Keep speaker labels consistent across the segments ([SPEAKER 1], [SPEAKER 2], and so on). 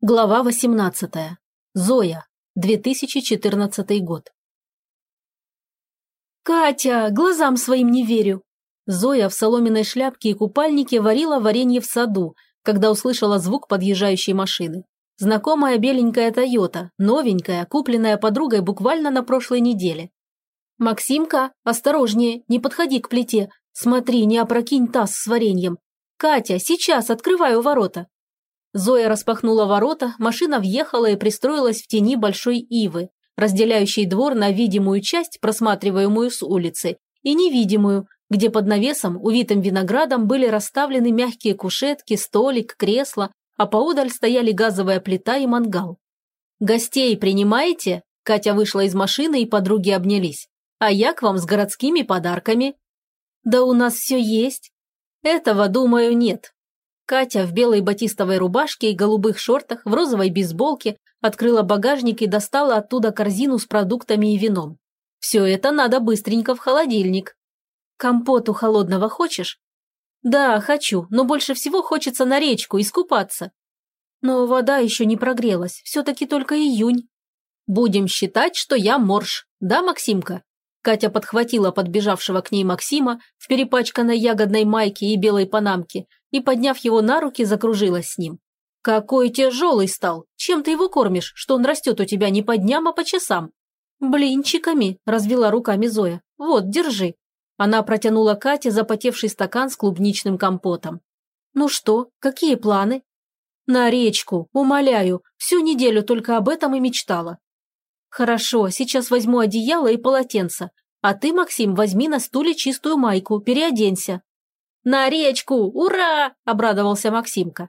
[SPEAKER 1] Глава 18. Зоя. 2014 год. «Катя, глазам своим не верю!» Зоя в соломенной шляпке и купальнике варила варенье в саду, когда услышала звук подъезжающей машины. Знакомая беленькая «Тойота», новенькая, купленная подругой буквально на прошлой неделе. «Максимка, осторожнее, не подходи к плите. Смотри, не опрокинь таз с вареньем. Катя, сейчас открываю ворота!» Зоя распахнула ворота, машина въехала и пристроилась в тени большой ивы, разделяющей двор на видимую часть, просматриваемую с улицы, и невидимую, где под навесом, увитым виноградом, были расставлены мягкие кушетки, столик, кресло, а поодаль стояли газовая плита и мангал. «Гостей принимаете?» Катя вышла из машины, и подруги обнялись. «А я к вам с городскими подарками». «Да у нас все есть». «Этого, думаю, нет. Катя в белой батистовой рубашке и голубых шортах, в розовой бейсболке, открыла багажник и достала оттуда корзину с продуктами и вином. Все это надо быстренько в холодильник. Компоту холодного хочешь? Да, хочу, но больше всего хочется на речку искупаться. Но вода еще не прогрелась, все-таки только июнь. Будем считать, что я морж, да, Максимка? Катя подхватила подбежавшего к ней Максима в перепачканной ягодной майке и белой панамке и, подняв его на руки, закружилась с ним. «Какой тяжелый стал! Чем ты его кормишь, что он растет у тебя не по дням, а по часам?» «Блинчиками», – развела руками Зоя. «Вот, держи». Она протянула Кате запотевший стакан с клубничным компотом. «Ну что, какие планы?» «На речку, умоляю, всю неделю только об этом и мечтала». «Хорошо, сейчас возьму одеяло и полотенце, а ты, Максим, возьми на стуле чистую майку, переоденься. «На речку! Ура!» – обрадовался Максимка.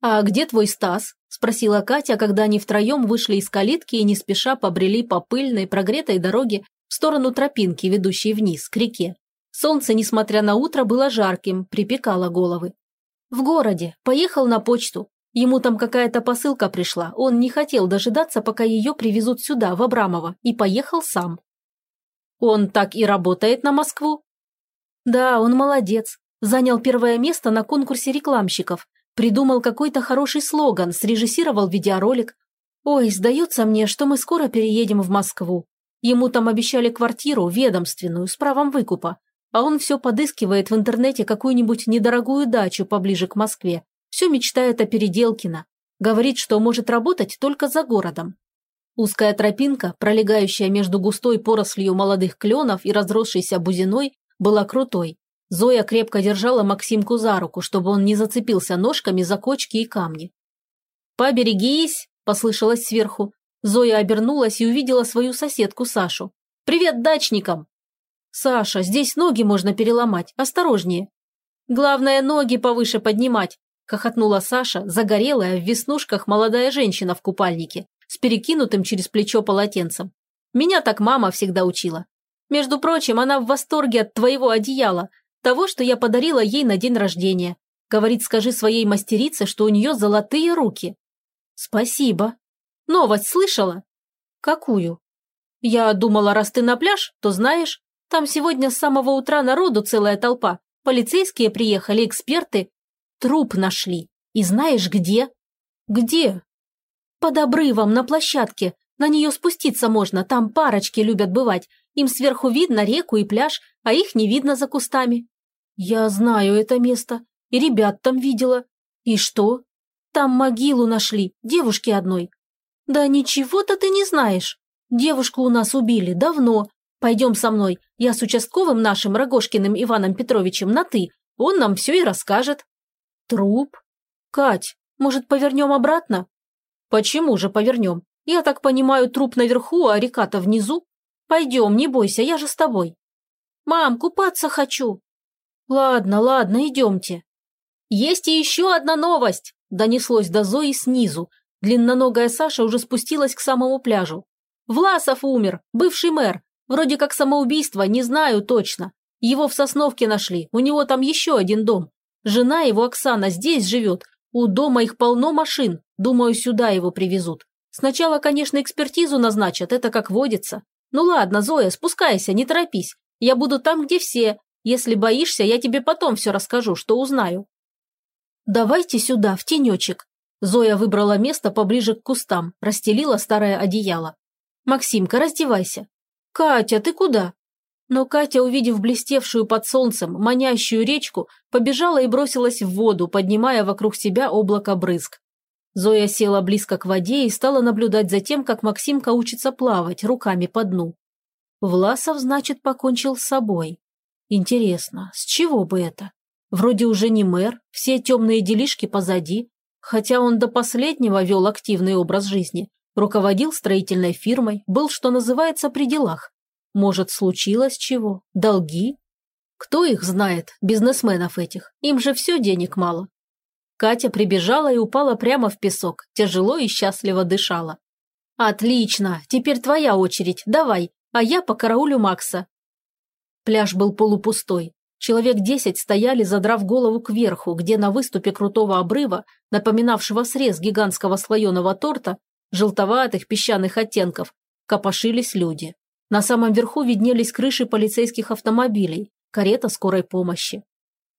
[SPEAKER 1] «А где твой Стас?» – спросила Катя, когда они втроем вышли из калитки и не спеша побрели по пыльной, прогретой дороге в сторону тропинки, ведущей вниз, к реке. Солнце, несмотря на утро, было жарким, припекало головы. «В городе. Поехал на почту. Ему там какая-то посылка пришла. Он не хотел дожидаться, пока ее привезут сюда, в Абрамово, и поехал сам». «Он так и работает на Москву?» «Да, он молодец. Занял первое место на конкурсе рекламщиков. Придумал какой-то хороший слоган, срежиссировал видеоролик. Ой, сдается мне, что мы скоро переедем в Москву. Ему там обещали квартиру, ведомственную, с правом выкупа. А он все подыскивает в интернете какую-нибудь недорогую дачу поближе к Москве. Все мечтает о Переделкино. Говорит, что может работать только за городом. Узкая тропинка, пролегающая между густой порослью молодых кленов и разросшейся бузиной, была крутой. Зоя крепко держала Максимку за руку, чтобы он не зацепился ножками за кочки и камни. «Поберегись!» – послышалось сверху. Зоя обернулась и увидела свою соседку Сашу. «Привет дачникам!» «Саша, здесь ноги можно переломать, осторожнее!» «Главное, ноги повыше поднимать!» – хохотнула Саша, загорелая, в веснушках молодая женщина в купальнике, с перекинутым через плечо полотенцем. «Меня так мама всегда учила. Между прочим, она в восторге от твоего одеяла, того, что я подарила ей на день рождения. Говорит, скажи своей мастерице, что у нее золотые руки. Спасибо. Новость слышала? Какую? Я думала, раз ты на пляж, то знаешь, там сегодня с самого утра народу целая толпа. Полицейские приехали, эксперты. Труп нашли. И знаешь где? Где? Под обрывом, на площадке. На нее спуститься можно, там парочки любят бывать. Им сверху видно реку и пляж, а их не видно за кустами. «Я знаю это место, и ребят там видела. И что? Там могилу нашли, девушки одной». «Да ничего-то ты не знаешь. Девушку у нас убили давно. Пойдем со мной, я с участковым нашим Рогошкиным Иваном Петровичем на «ты». Он нам все и расскажет». «Труп? Кать, может, повернем обратно?» «Почему же повернем? Я так понимаю, труп наверху, а река-то внизу. Пойдем, не бойся, я же с тобой». «Мам, купаться хочу», «Ладно, ладно, идемте». «Есть и еще одна новость!» – донеслось до Зои снизу. Длинноногая Саша уже спустилась к самому пляжу. «Власов умер, бывший мэр. Вроде как самоубийство, не знаю точно. Его в Сосновке нашли, у него там еще один дом. Жена его, Оксана, здесь живет. У дома их полно машин. Думаю, сюда его привезут. Сначала, конечно, экспертизу назначат, это как водится. Ну ладно, Зоя, спускайся, не торопись. Я буду там, где все, если боишься, я тебе потом все расскажу, что узнаю». «Давайте сюда, в тенечек». Зоя выбрала место поближе к кустам, расстелила старое одеяло. «Максимка, раздевайся». «Катя, ты куда?» Но Катя, увидев блестевшую под солнцем, манящую речку, побежала и бросилась в воду, поднимая вокруг себя облако брызг. Зоя села близко к воде и стала наблюдать за тем, как Максимка учится плавать руками по дну. Власов, значит, покончил с собой. Интересно, с чего бы это? Вроде уже не мэр, все темные делишки позади, хотя он до последнего вел активный образ жизни, руководил строительной фирмой, был, что называется, при делах. Может, случилось чего? Долги? Кто их знает, бизнесменов этих? Им же все денег мало. Катя прибежала и упала прямо в песок, тяжело и счастливо дышала. «Отлично, теперь твоя очередь, давай, а я по караулю Макса». Пляж был полупустой. Человек десять стояли, задрав голову кверху, где на выступе крутого обрыва, напоминавшего срез гигантского слоеного торта, желтоватых песчаных оттенков, копошились люди. На самом верху виднелись крыши полицейских автомобилей, карета скорой помощи.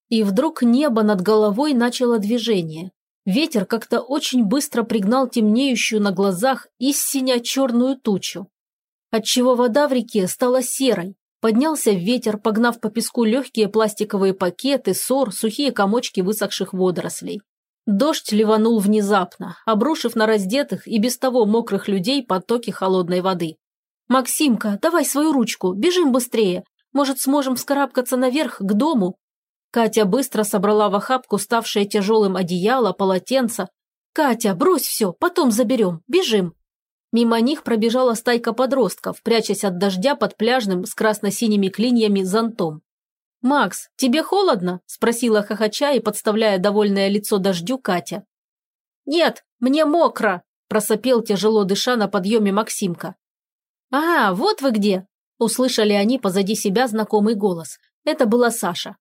[SPEAKER 1] И вдруг небо над головой начало движение. Ветер как-то очень быстро пригнал темнеющую на глазах истиня черную тучу. Отчего вода в реке стала серой. Поднялся ветер, погнав по песку легкие пластиковые пакеты, сор, сухие комочки высохших водорослей. Дождь ливанул внезапно, обрушив на раздетых и без того мокрых людей потоки холодной воды. «Максимка, давай свою ручку, бежим быстрее. Может, сможем вскарабкаться наверх, к дому?» Катя быстро собрала в охапку ставшее тяжелым одеяло, полотенце. «Катя, брось все, потом заберем, бежим!» Мимо них пробежала стайка подростков, прячась от дождя под пляжным с красно-синими клиньями зонтом. «Макс, тебе холодно?» – спросила хохоча и подставляя довольное лицо дождю Катя. «Нет, мне мокро!» – просопел тяжело дыша на подъеме Максимка. «А, вот вы где!» – услышали они позади себя знакомый голос. Это была Саша.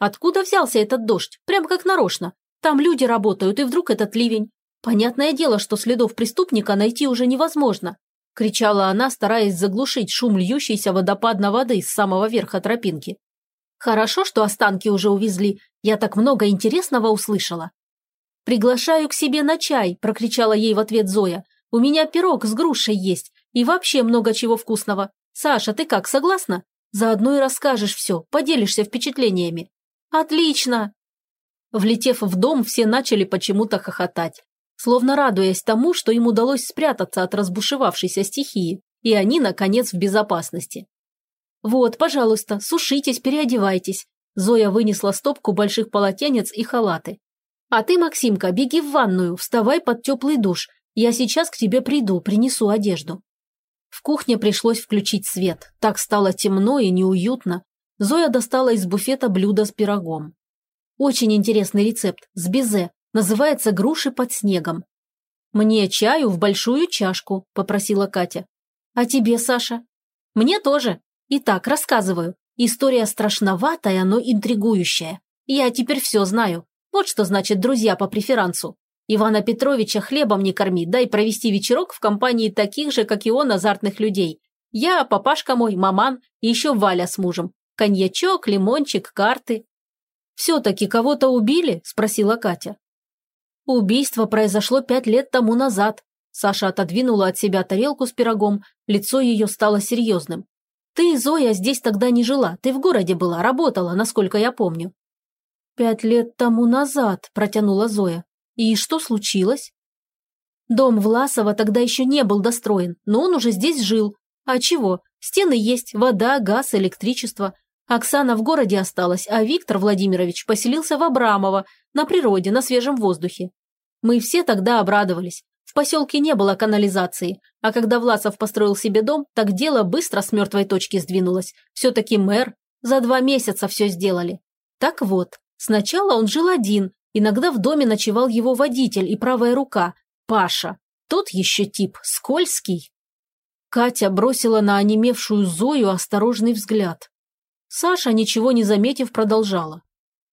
[SPEAKER 1] Откуда взялся этот дождь? Прям как нарочно. Там люди работают, и вдруг этот ливень. Понятное дело, что следов преступника найти уже невозможно. Кричала она, стараясь заглушить шум льющейся водопадной воды с самого верха тропинки. Хорошо, что останки уже увезли. Я так много интересного услышала. «Приглашаю к себе на чай», – прокричала ей в ответ Зоя. «У меня пирог с грушей есть. И вообще много чего вкусного. Саша, ты как, согласна? Заодно и расскажешь все, поделишься впечатлениями. «Отлично!» Влетев в дом, все начали почему-то хохотать, словно радуясь тому, что им удалось спрятаться от разбушевавшейся стихии, и они, наконец, в безопасности. «Вот, пожалуйста, сушитесь, переодевайтесь». Зоя вынесла стопку больших полотенец и халаты. «А ты, Максимка, беги в ванную, вставай под теплый душ. Я сейчас к тебе приду, принесу одежду». В кухне пришлось включить свет. Так стало темно и неуютно, Зоя достала из буфета блюдо с пирогом. Очень интересный рецепт, с безе, называется груши под снегом. «Мне чаю в большую чашку», – попросила Катя. «А тебе, Саша?» «Мне тоже. Итак, рассказываю. История страшноватая, но интригующая. Я теперь все знаю. Вот что значит друзья по преферансу. Ивана Петровича хлебом не корми, дай провести вечерок в компании таких же, как и он, азартных людей. Я, папашка мой, маман и еще Валя с мужем. Коньячок, лимончик, карты. «Все-таки кого-то убили?» – спросила Катя. «Убийство произошло пять лет тому назад». Саша отодвинула от себя тарелку с пирогом, лицо ее стало серьезным. «Ты, Зоя, здесь тогда не жила, ты в городе была, работала, насколько я помню». «Пять лет тому назад», – протянула Зоя. «И что случилось?» Дом Власова тогда еще не был достроен, но он уже здесь жил. А чего? Стены есть, вода, газ, электричество. Оксана в городе осталась, а Виктор Владимирович поселился в Абрамово, на природе, на свежем воздухе. Мы все тогда обрадовались. В поселке не было канализации, а когда Власов построил себе дом, так дело быстро с мертвой точки сдвинулось. Все-таки мэр. За два месяца все сделали. Так вот, сначала он жил один, иногда в доме ночевал его водитель и правая рука, Паша. Тот еще тип, скользкий. Катя бросила на онемевшую Зою осторожный взгляд. Саша, ничего не заметив, продолжала.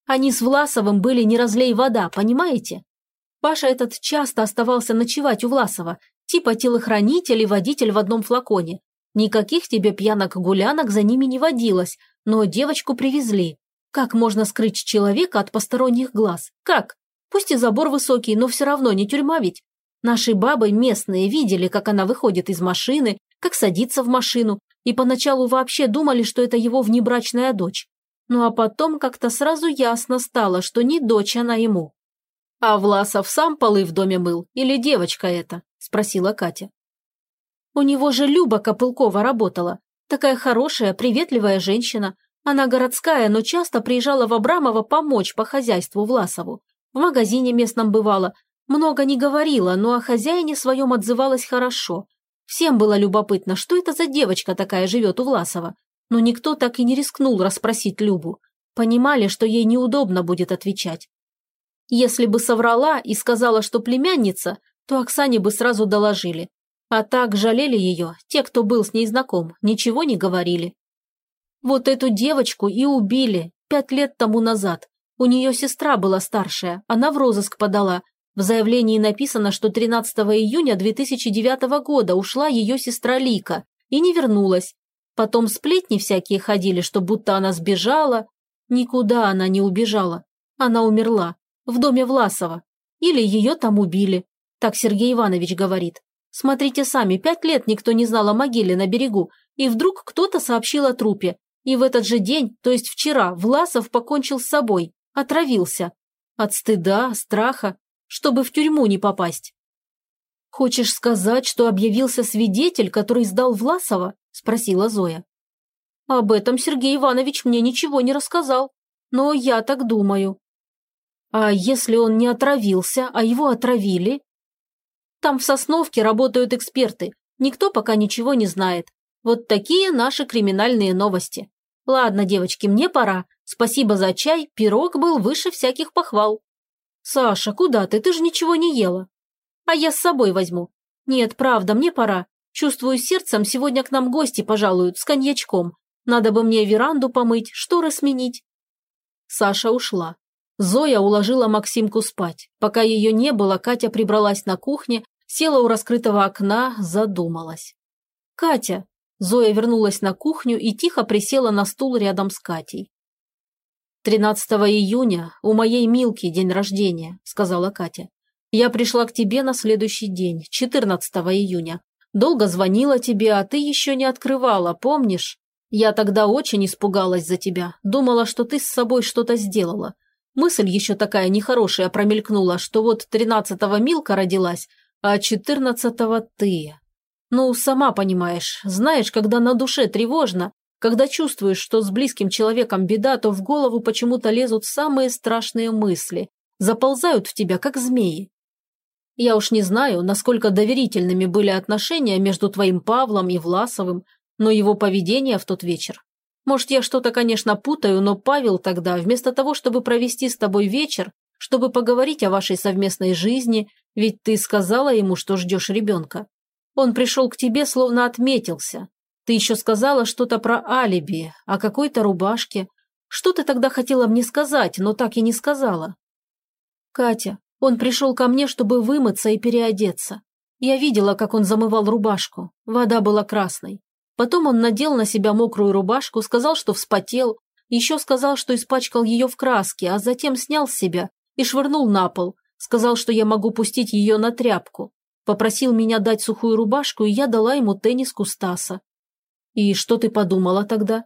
[SPEAKER 1] Они с Власовым были не разлей вода, понимаете? Паша этот часто оставался ночевать у Власова, типа телохранитель и водитель в одном флаконе. Никаких тебе пьянок-гулянок за ними не водилось, но девочку привезли. Как можно скрыть человека от посторонних глаз? Как? Пусть и забор высокий, но все равно не тюрьма ведь. Наши бабы местные видели, как она выходит из машины, как садится в машину, и поначалу вообще думали, что это его внебрачная дочь. Ну а потом как-то сразу ясно стало, что не дочь она ему. «А Власов сам полы в доме мыл или девочка это?» – спросила Катя. «У него же Люба Копылкова работала. Такая хорошая, приветливая женщина. Она городская, но часто приезжала в Абрамово помочь по хозяйству Власову. В магазине местном бывала. Много не говорила, но о хозяине своем отзывалась хорошо. Всем было любопытно, что это за девочка такая живет у Власова. Но никто так и не рискнул расспросить Любу. Понимали, что ей неудобно будет отвечать. Если бы соврала и сказала, что племянница, то Оксане бы сразу доложили. А так жалели ее, те, кто был с ней знаком, ничего не говорили. Вот эту девочку и убили пять лет тому назад. У нее сестра была старшая, она в розыск подала. В заявлении написано, что 13 июня 2009 года ушла ее сестра Лика и не вернулась. Потом сплетни всякие ходили, что будто она сбежала. Никуда она не убежала. Она умерла. В доме Власова. Или ее там убили. Так Сергей Иванович говорит. Смотрите сами, пять лет никто не знал о могиле на берегу, и вдруг кто-то сообщил о трупе. И в этот же день, то есть вчера, Власов покончил с собой, отравился. От стыда, страха, чтобы в тюрьму не попасть. «Хочешь сказать, что объявился свидетель, который сдал Власова?» – спросила Зоя. «Об этом Сергей Иванович мне ничего не рассказал, но я так думаю». «А если он не отравился, а его отравили?» Там в Сосновке работают эксперты. Никто пока ничего не знает. Вот такие наши криминальные новости. Ладно, девочки, мне пора. Спасибо за чай, пирог был выше всяких похвал. Саша, куда ты? Ты же ничего не ела. А я с собой возьму. Нет, правда, мне пора. Чувствую сердцем, сегодня к нам гости пожалуют с коньячком. Надо бы мне веранду помыть, шторы сменить. Саша ушла. Зоя уложила Максимку спать. Пока ее не было, Катя прибралась на кухне, Села у раскрытого окна, задумалась. «Катя!» Зоя вернулась на кухню и тихо присела на стул рядом с Катей. «13 июня у моей Милки день рождения», – сказала Катя. «Я пришла к тебе на следующий день, 14 июня. Долго звонила тебе, а ты еще не открывала, помнишь? Я тогда очень испугалась за тебя, думала, что ты с собой что-то сделала. Мысль еще такая нехорошая промелькнула, что вот 13-го Милка родилась, а четырнадцатого ты. Ну, сама понимаешь, знаешь, когда на душе тревожно, когда чувствуешь, что с близким человеком беда, то в голову почему-то лезут самые страшные мысли, заползают в тебя, как змеи. Я уж не знаю, насколько доверительными были отношения между твоим Павлом и Власовым, но его поведение в тот вечер. Может, я что-то, конечно, путаю, но Павел тогда, вместо того, чтобы провести с тобой вечер, чтобы поговорить о вашей совместной жизни, ведь ты сказала ему, что ждешь ребенка. Он пришел к тебе, словно отметился. Ты еще сказала что-то про алиби, о какой-то рубашке. Что ты тогда хотела мне сказать, но так и не сказала? Катя, он пришел ко мне, чтобы вымыться и переодеться. Я видела, как он замывал рубашку. Вода была красной. Потом он надел на себя мокрую рубашку, сказал, что вспотел, еще сказал, что испачкал ее в краске, а затем снял с себя и швырнул на пол. Сказал, что я могу пустить ее на тряпку. Попросил меня дать сухую рубашку, и я дала ему тенниску Стаса. И что ты подумала тогда?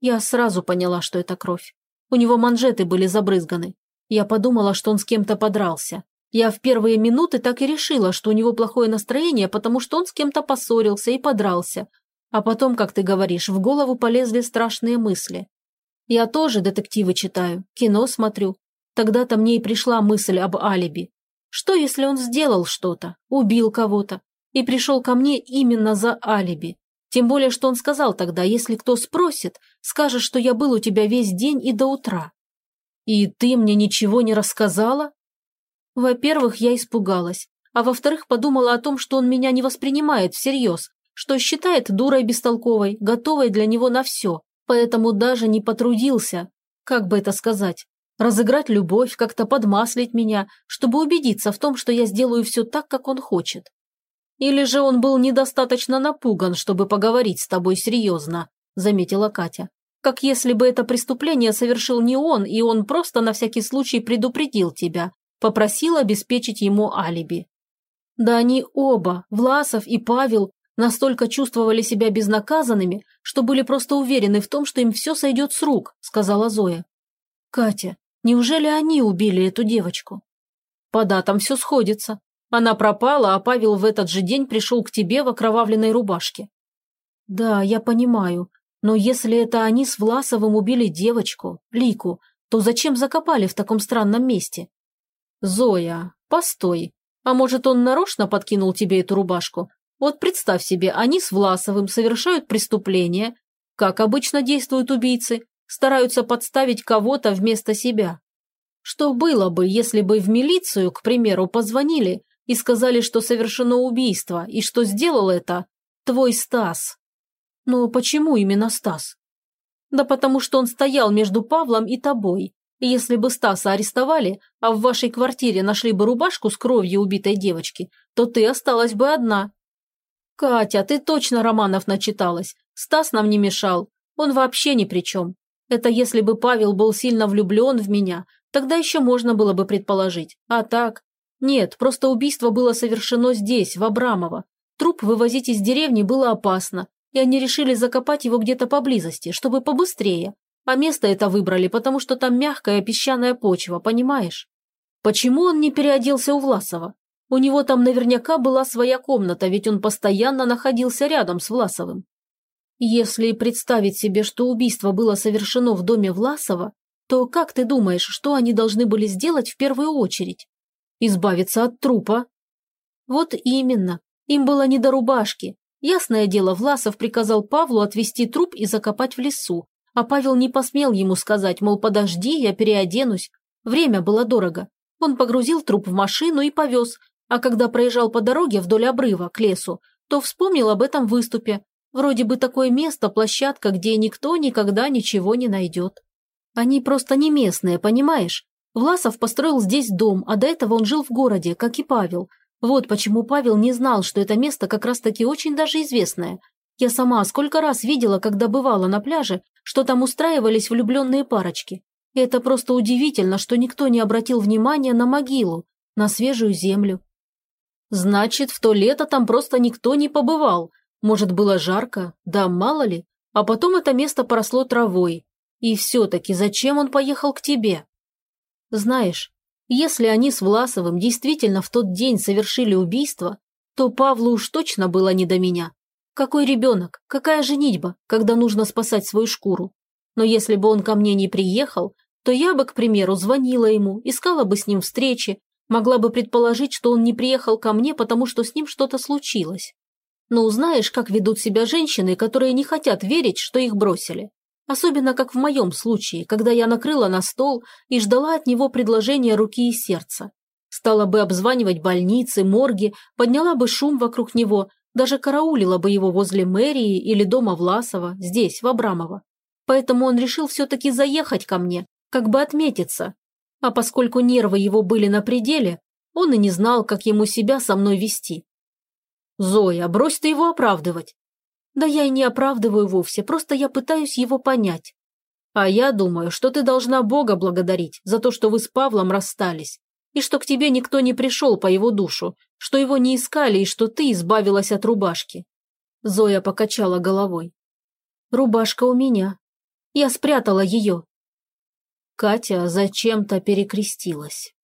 [SPEAKER 1] Я сразу поняла, что это кровь. У него манжеты были забрызганы. Я подумала, что он с кем-то подрался. Я в первые минуты так и решила, что у него плохое настроение, потому что он с кем-то поссорился и подрался. А потом, как ты говоришь, в голову полезли страшные мысли. Я тоже детективы читаю, кино смотрю, Тогда-то мне и пришла мысль об алиби. Что, если он сделал что-то, убил кого-то и пришел ко мне именно за алиби? Тем более, что он сказал тогда, если кто спросит, скажешь, что я был у тебя весь день и до утра. И ты мне ничего не рассказала? Во-первых, я испугалась, а во-вторых, подумала о том, что он меня не воспринимает всерьез, что считает дурой бестолковой, готовой для него на все, поэтому даже не потрудился, как бы это сказать, разыграть любовь, как-то подмаслить меня, чтобы убедиться в том, что я сделаю все так, как он хочет. Или же он был недостаточно напуган, чтобы поговорить с тобой серьезно, заметила Катя. Как если бы это преступление совершил не он, и он просто на всякий случай предупредил тебя. попросил обеспечить ему алиби. Да они оба, Власов и Павел, настолько чувствовали себя безнаказанными, что были просто уверены в том, что им все сойдет с рук, сказала Зоя. Катя, неужели они убили эту девочку? По датам все сходится. Она пропала, а Павел в этот же день пришел к тебе в окровавленной рубашке. Да, я понимаю, но если это они с Власовым убили девочку, Лику, то зачем закопали в таком странном месте? Зоя, постой. А может, он нарочно подкинул тебе эту рубашку? Вот представь себе, они с Власовым совершают преступление. Как обычно действуют убийцы? Стараются подставить кого-то вместо себя. Что было бы, если бы в милицию, к примеру, позвонили и сказали, что совершено убийство, и что сделал это твой Стас? Но почему именно Стас? Да потому что он стоял между Павлом и тобой. Если бы Стаса арестовали, а в вашей квартире нашли бы рубашку с кровью убитой девочки, то ты осталась бы одна. Катя, ты точно романов начиталась. Стас нам не мешал. Он вообще ни при чем. Это если бы Павел был сильно влюблен в меня, тогда еще можно было бы предположить. А так? Нет, просто убийство было совершено здесь, в Абрамово. Труп вывозить из деревни было опасно, и они решили закопать его где-то поблизости, чтобы побыстрее. А место это выбрали, потому что там мягкая песчаная почва, понимаешь? Почему он не переоделся у Власова? У него там наверняка была своя комната, ведь он постоянно находился рядом с Власовым. Если представить себе, что убийство было совершено в доме Власова, то как ты думаешь, что они должны были сделать в первую очередь? Избавиться от трупа? Вот именно. Им было не до рубашки. Ясное дело, Власов приказал Павлу отвезти труп и закопать в лесу, а Павел не посмел ему сказать, мол, подожди, я переоденусь. Время было дорого. Он погрузил труп в машину и повез, а когда проезжал по дороге вдоль обрыва к лесу, то вспомнил об этом выступе. Вроде бы такое место, площадка, где никто никогда ничего не найдет. Они просто не местные, понимаешь? Власов построил здесь дом, а до этого он жил в городе, как и Павел, вот почему Павел не знал, что это место как раз-таки очень даже известное. Я сама сколько раз видела, когда бывала на пляже, что там устраивались влюбленные парочки. И это просто удивительно, что никто не обратил внимания на могилу, на свежую землю. Значит, в то лето там просто никто не побывал. Может, было жарко, да мало ли. А потом это место поросло травой. И все-таки зачем он поехал к тебе? Знаешь, если они с Власовым действительно в тот день совершили убийство, то Павлу уж точно было не до меня. Какой ребенок, какая женитьба, когда нужно спасать свою шкуру? Но если бы он ко мне не приехал, то я бы, к примеру, звонила ему, искала бы с ним встречи, могла бы предположить, что он не приехал ко мне, потому что с ним что-то случилось. Но узнаешь, как ведут себя женщины, которые не хотят верить, что их бросили. Особенно как в моем случае, когда я накрыла на стол и ждала от него предложения руки и сердца. Стала бы обзванивать больницы, морги, подняла бы шум вокруг него, даже караулила бы его возле мэрии или дома Власова, здесь, в Абрамово. Поэтому он решил все-таки заехать ко мне, как бы отметиться. А поскольку нервы его были на пределе, он и не знал, как ему себя со мной вести. «Зоя, брось ты его оправдывать. Да я и не оправдываю вовсе, просто я пытаюсь его понять. А я думаю, что ты должна Бога благодарить за то, что вы с Павлом расстались, и что к тебе никто не пришел по его душу, что его не искали и что ты избавилась от рубашки. Зоя покачала головой. Рубашка у меня. Я спрятала ее. Катя зачем-то перекрестилась.